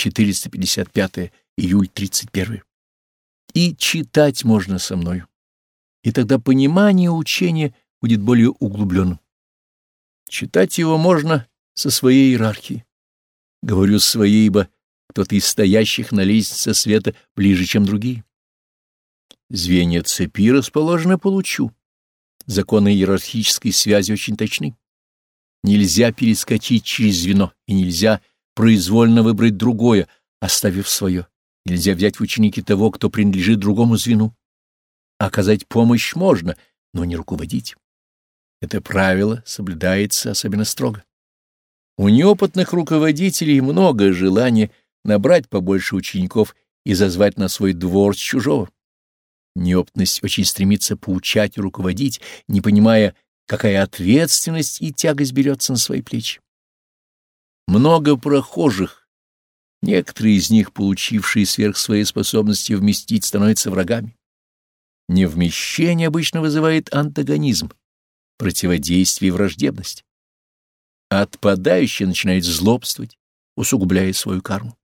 455 июль 31. И читать можно со мною, и тогда понимание учения будет более углубленным. Читать его можно со своей иерархией. Говорю своей, ибо кто-то из стоящих на лестнице света ближе, чем другие. Звенья цепи расположены по лучу. Законы иерархической связи очень точны. Нельзя перескочить через звено, и нельзя произвольно выбрать другое, оставив свое. Нельзя взять в ученики того, кто принадлежит другому звену. Оказать помощь можно, но не руководить. Это правило соблюдается особенно строго. У неопытных руководителей много желания набрать побольше учеников и зазвать на свой двор с чужого. Неопытность очень стремится поучать и руководить, не понимая, какая ответственность и тягость берется на свои плечи. Много прохожих, некоторые из них, получившие сверх своей способности вместить, становятся врагами. Невмещение обычно вызывает антагонизм, противодействие и враждебность. Отпадающий начинает злобствовать, усугубляя свою карму.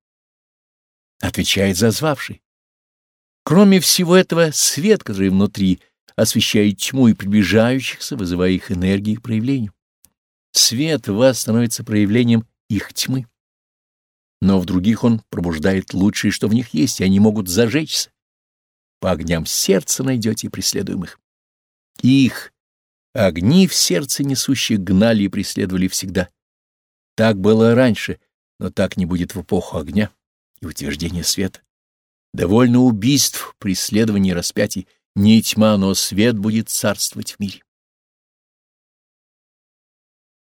Отвечает зазвавший. Кроме всего этого, свет, который внутри, освещает тьму и приближающихся, вызывая их энергии к проявлению. Свет в вас становится проявлением их тьмы. Но в других он пробуждает лучшее, что в них есть, и они могут зажечься. По огням сердца найдете преследуемых. Их огни в сердце несущих гнали и преследовали всегда. Так было раньше, но так не будет в эпоху огня и утверждения света. Довольно убийств, преследований, распятий. Не тьма, но свет будет царствовать в мире.